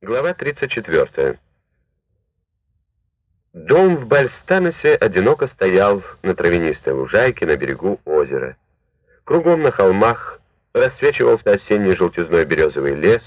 Глава 34. Дом в Бальстанесе одиноко стоял на травянистой лужайке на берегу озера. Кругом на холмах рассвечивался осенний желтизной березовый лес,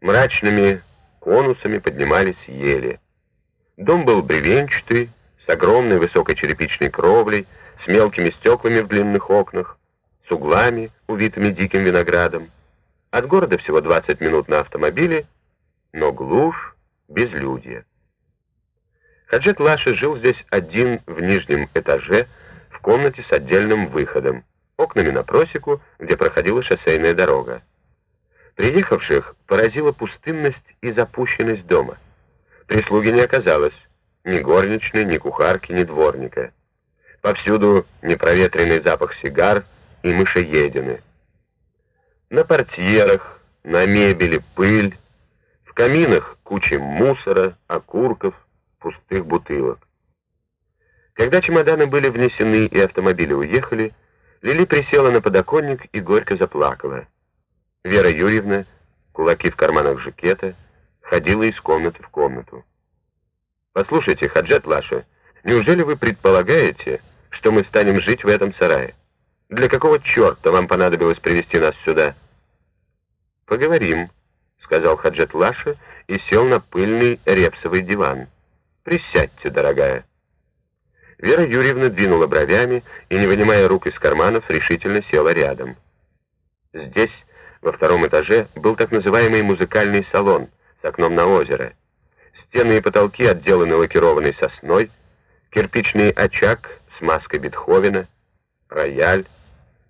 мрачными конусами поднимались ели. Дом был бревенчатый, с огромной высокой черепичной кровлей, с мелкими стеклами в длинных окнах, с углами, увитыми диким виноградом. От города всего 20 минут на автомобиле, но глушь, безлюдье. Хаджет Лаши жил здесь один в нижнем этаже, в комнате с отдельным выходом, окнами на просеку, где проходила шоссейная дорога. Приехавших поразила пустынность и запущенность дома. Прислуги не оказалось, ни горничной, ни кухарки, ни дворника. Повсюду непроветренный запах сигар и мышеедины. На портьерах, на мебели пыль, каминах куча мусора, окурков, пустых бутылок. Когда чемоданы были внесены и автомобили уехали, Лили присела на подоконник и горько заплакала. Вера Юрьевна, кулаки в карманах жакета, ходила из комнаты в комнату. «Послушайте, Хаджат Лаша, неужели вы предполагаете, что мы станем жить в этом сарае? Для какого черта вам понадобилось привести нас сюда?» «Поговорим», — сказал Хаджат Лаша и сел на пыльный репсовый диван. «Присядьте, дорогая». Вера Юрьевна двинула бровями и, не вынимая рук из карманов, решительно села рядом. Здесь, во втором этаже, был так называемый музыкальный салон с окном на озеро. Стены и потолки отделаны лакированной сосной, кирпичный очаг с маской Бетховена, рояль.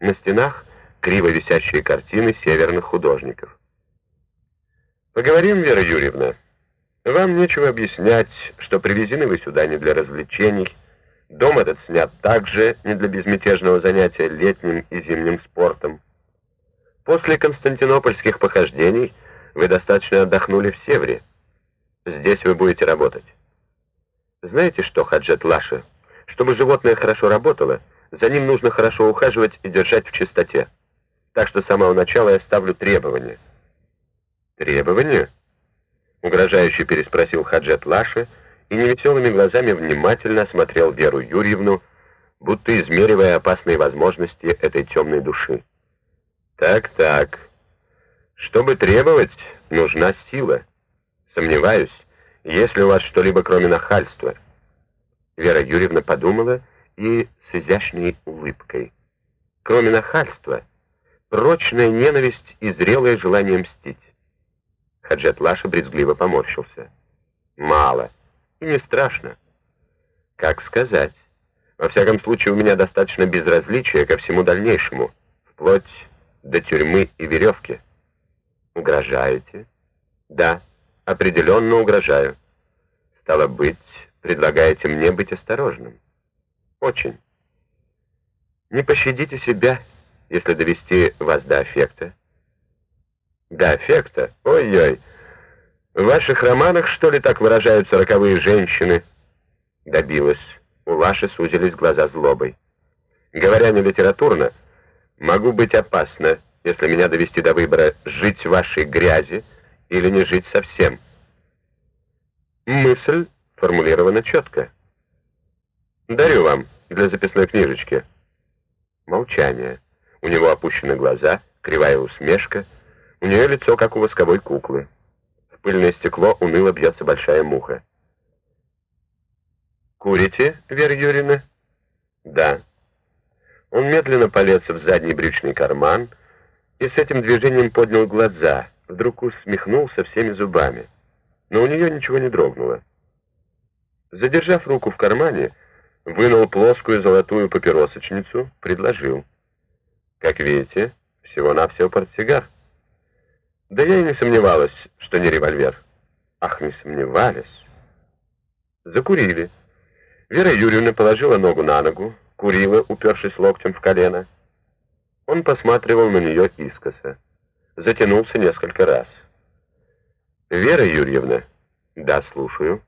На стенах криво висящие картины северных художников. «Поговорим, Вера Юрьевна. Вам нечего объяснять, что привезены вы сюда не для развлечений, Дом этот снят также не для безмятежного занятия летним и зимним спортом. После константинопольских похождений вы достаточно отдохнули в Севере. Здесь вы будете работать. Знаете что, Хаджет Лаша, чтобы животное хорошо работало, за ним нужно хорошо ухаживать и держать в чистоте. Так что с самого начала я ставлю требования. Требования? Угрожающе переспросил Хаджет Лаша, и невеселыми глазами внимательно осмотрел Веру Юрьевну, будто измеривая опасные возможности этой темной души. «Так-так. Чтобы требовать, нужна сила. Сомневаюсь, есть ли у вас что-либо кроме нахальства». Вера Юрьевна подумала и с изящной улыбкой. «Кроме нахальства, прочная ненависть и зрелое желание мстить». Хаджет Лаша брезгливо поморщился. «Мало». И не страшно. Как сказать? Во всяком случае, у меня достаточно безразличия ко всему дальнейшему, вплоть до тюрьмы и веревки. Угрожаете? Да, определенно угрожаю. Стало быть, предлагаете мне быть осторожным. Очень. Не пощадите себя, если довести вас до аффекта. До аффекта? Ой-ой. В ваших романах, что ли, так выражаются роковые женщины? Добилась. У Лаши сузились глаза злобой. Говоря не литературно, могу быть опасно, если меня довести до выбора жить в вашей грязи или не жить совсем. Мысль формулирована четко. Дарю вам для записной книжечки. Молчание. У него опущены глаза, кривая усмешка. У нее лицо, как у восковой куклы пыльное стекло уныло бьется большая муха. «Курите, Вера Юрьевна?» «Да». Он медленно полез в задний брючный карман и с этим движением поднял глаза, вдруг усмехнулся всеми зубами. Но у нее ничего не дрогнуло. Задержав руку в кармане, вынул плоскую золотую папиросочницу, предложил. «Как видите, всего-навсего портсигар». Да я и не сомневалась, что не револьвер. Ах, не сомневались. Закурили. Вера Юрьевна положила ногу на ногу, курила, упершись локтем в колено. Он посматривал на нее искоса. Затянулся несколько раз. «Вера Юрьевна?» «Да, слушаю».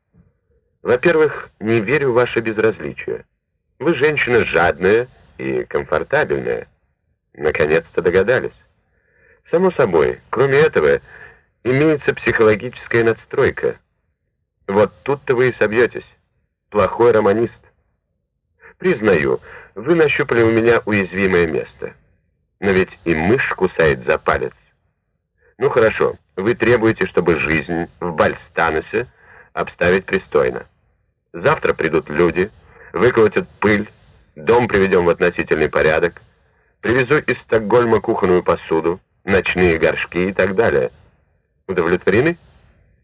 «Во-первых, не верю в ваше безразличие. Вы женщина жадная и комфортабельная. Наконец-то догадались. Само собой, кроме этого, имеется психологическая надстройка. Вот тут-то вы и собьетесь. Плохой романист. Признаю, вы нащупали у меня уязвимое место. Но ведь и мышь кусает за палец. Ну хорошо, вы требуете, чтобы жизнь в Бальстанесе обставить пристойно. Завтра придут люди, выколотят пыль, дом приведем в относительный порядок, привезу из Стокгольма кухонную посуду, ночные горшки и так далее. Удовлетворены?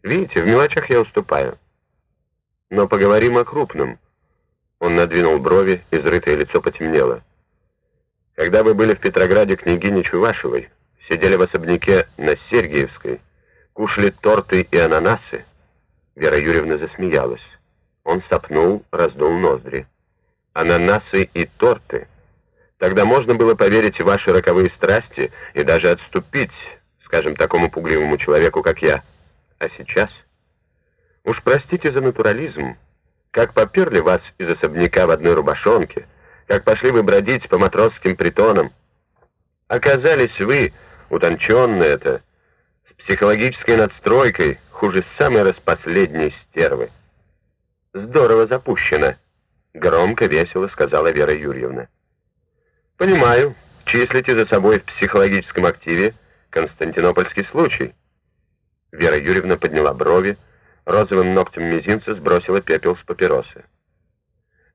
Видите, в мелочах я уступаю. Но поговорим о крупном. Он надвинул брови, изрытое лицо потемнело. Когда вы были в Петрограде княгини Чувашевой, сидели в особняке на Сергиевской, кушали торты и ананасы, Вера Юрьевна засмеялась. Он сопнул, раздул ноздри. Ананасы и торты. Тогда можно было поверить в ваши роковые страсти и даже отступить, скажем, такому пугливому человеку, как я. А сейчас? Уж простите за натурализм. Как поперли вас из особняка в одной рубашонке, как пошли вы бродить по матросским притонам. Оказались вы, утонченные это, с психологической надстройкой, хуже самой распоследней стервы. Здорово запущено, громко, весело сказала Вера Юрьевна. Понимаю, числите за собой в психологическом активе Константинопольский случай. Вера Юрьевна подняла брови, розовым ногтем мизинца сбросила пепел с папиросы.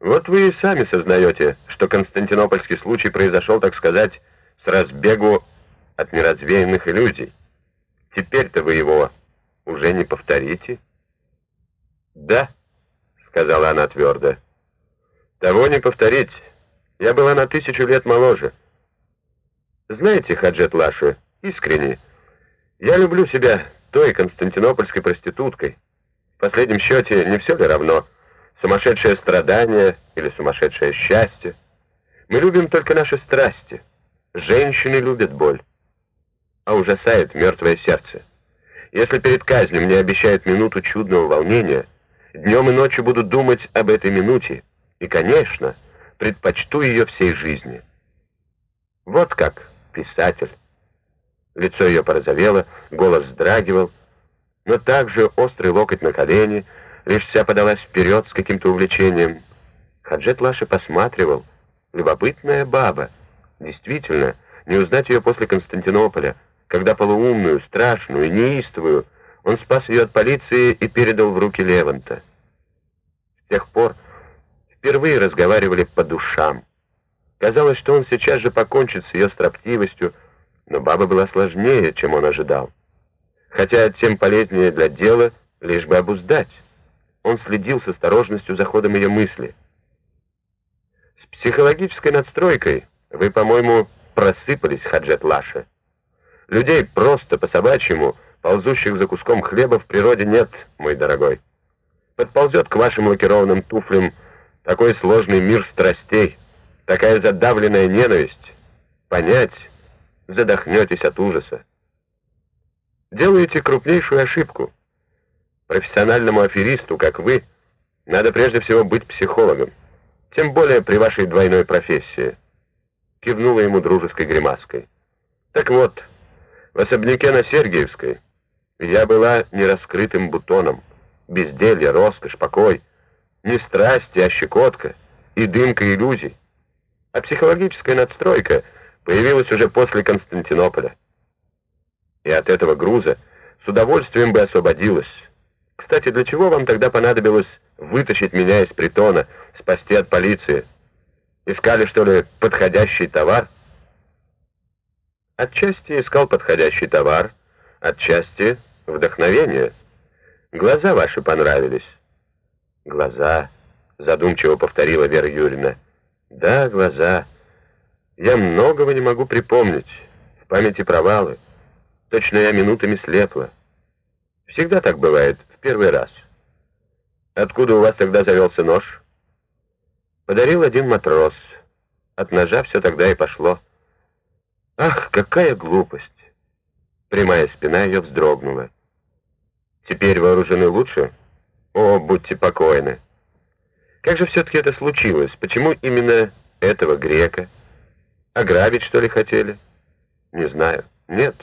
Вот вы и сами сознаете, что Константинопольский случай произошел, так сказать, с разбегу от неразвеянных иллюзий. Теперь-то вы его уже не повторите? Да, сказала она твердо. Того не повторить. Я была на тысячу лет моложе. Знаете, Хаджет Лаши, искренне, я люблю себя той константинопольской проституткой. В последнем счете не все ли равно, сумасшедшее страдание или сумасшедшее счастье? Мы любим только наши страсти. Женщины любят боль. А ужасает мертвое сердце. Если перед казнью мне обещают минуту чудного волнения, днем и ночью буду думать об этой минуте, и, конечно, предпочту ее всей жизни. Вот как писатель. Лицо ее порозовело, голос вздрагивал, но также острый локоть на колени, лишь вся подалась вперед с каким-то увлечением. Хаджет Лаша посматривал. Любопытная баба. Действительно, не узнать ее после Константинополя, когда полуумную, страшную, неистовую, он спас ее от полиции и передал в руки Леванта. С тех пор впервые разговаривали по душам. Казалось, что он сейчас же покончит с ее строптивостью, но баба была сложнее, чем он ожидал. Хотя тем полезнее для дела, лишь бы обуздать. Он следил с осторожностью за ходом ее мысли. С психологической надстройкой вы, по-моему, просыпались, Хаджет Лаша. Людей просто по-собачьему, ползущих за куском хлеба в природе нет, мой дорогой. Подползет к вашим лакированным туфлям такой сложный мир страстей, такая задавленная ненависть. Понять, задохнетесь от ужаса. Делаете крупнейшую ошибку. Профессиональному аферисту, как вы, надо прежде всего быть психологом, тем более при вашей двойной профессии. Кивнула ему дружеской гримаской. Так вот, в особняке на Сергиевской я была нераскрытым бутоном. Безделье, роскошь, покой. Не страсти, а щекотка и дымка иллюзий. А психологическая надстройка появилась уже после Константинополя. И от этого груза с удовольствием бы освободилась. Кстати, для чего вам тогда понадобилось вытащить меня из притона, спасти от полиции? Искали, что ли, подходящий товар? Отчасти искал подходящий товар, отчасти вдохновение. Глаза ваши понравились. Глаза, задумчиво повторила Вера Юрьевна. Да, глаза. Я многого не могу припомнить. В памяти провалы. Точно я минутами слепла. Всегда так бывает, в первый раз. Откуда у вас тогда завелся нож? Подарил один матрос. От ножа все тогда и пошло. Ах, какая глупость! Прямая спина ее вздрогнула. Теперь вооружены лучше? О, будьте покойны. Как же все-таки это случилось? Почему именно этого грека? Ограбить, что ли, хотели? Не знаю. Нет.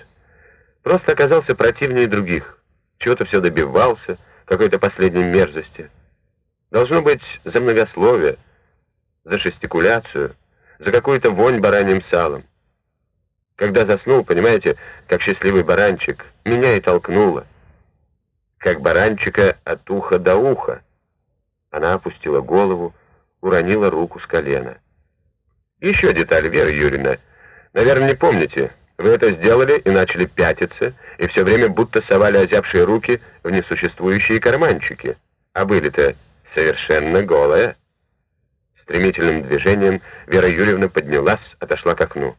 Просто оказался противнее других. Чего-то все добивался, какой-то последней мерзости. Должно быть за многословие, за шестикуляцию, за какую-то вонь бараньим салом. Когда заснул, понимаете, как счастливый баранчик, меня и толкнуло. Как баранчика от уха до уха. Она опустила голову, уронила руку с колена. Еще деталь, Вера Юрьевна. Наверное, не помните. Вы это сделали и начали пятиться, и все время будто совали озябшие руки в несуществующие карманчики. А были-то совершенно голая. Стремительным движением Вера Юрьевна поднялась, отошла к окну.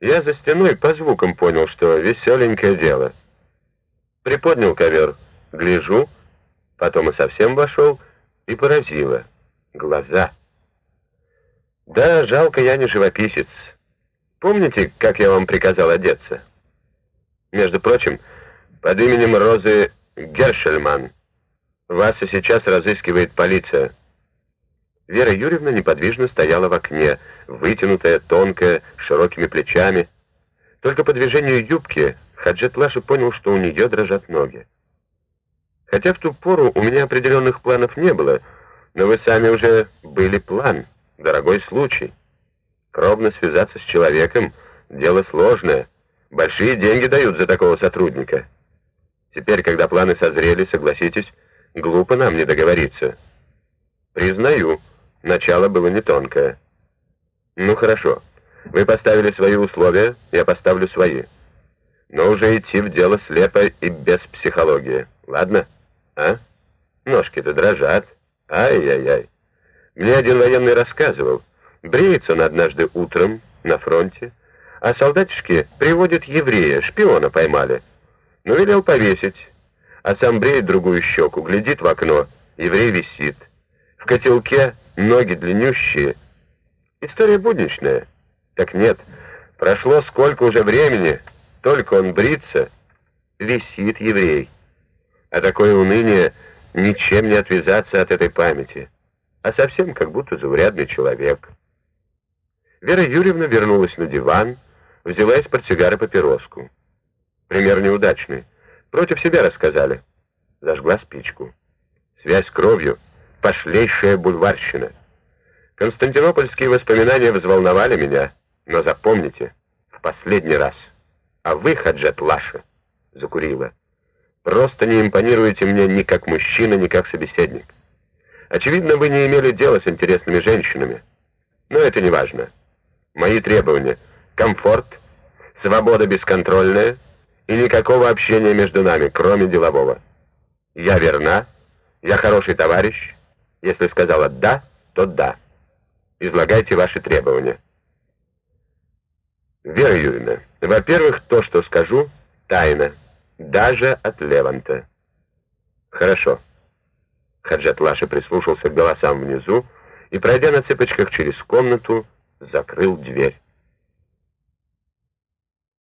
Я за стеной по звукам понял, что веселенькое дело. Приподнял ковер, гляжу, потом и совсем вошел, и поразило. Глаза. Да, жалко, я не живописец. Помните, как я вам приказал одеться? Между прочим, под именем Розы Гершельман. Вас и сейчас разыскивает полиция. Вера Юрьевна неподвижно стояла в окне, вытянутая, тонкая, с широкими плечами. Только по движению юбки Хаджет Лаша понял, что у нее дрожат ноги. Хотя в ту пору у меня определенных планов не было, но вы сами уже были план, дорогой случай. Кровно связаться с человеком — дело сложное. Большие деньги дают за такого сотрудника. Теперь, когда планы созрели, согласитесь, глупо нам не договориться. Признаю, начало было не тонкое. Ну хорошо, вы поставили свои условия, я поставлю свои. Но уже идти в дело слепо и без психологии. Ладно? А? Ножки-то дрожат. Ай-яй-яй. Мне один военный рассказывал. Бреется он однажды утром на фронте, а солдатишки приводят еврея, шпиона поймали. Ну, велел повесить, а сам бреет другую щеку, глядит в окно, еврей висит. В котелке ноги длиннющие. История будничная. Так нет, прошло сколько уже времени, только он брится, висит еврей. А такое уныние ничем не отвязаться от этой памяти, а совсем как будто заурядный человек. Вера Юрьевна вернулась на диван, взяла из портсигара папироску. Пример неудачный. Против себя рассказали. Зажгла спичку. Связь кровью — пошлейшая бульварщина. Константинопольские воспоминания взволновали меня, но запомните, в последний раз. А вы, Хаджет Лаша, закурила, просто не импонируете мне ни как мужчина, ни как собеседник. Очевидно, вы не имели дела с интересными женщинами. Но это не важно. Мои требования — комфорт, свобода бесконтрольная и никакого общения между нами, кроме делового. Я верна, я хороший товарищ. Если сказала «да», то «да». Излагайте ваши требования. Вера Юрьевна, во-первых, то, что скажу, тайна, даже от Леванта. Хорошо. Хаджат Лаша прислушался к голосам внизу и, пройдя на цыпочках через комнату, закрыл дверь.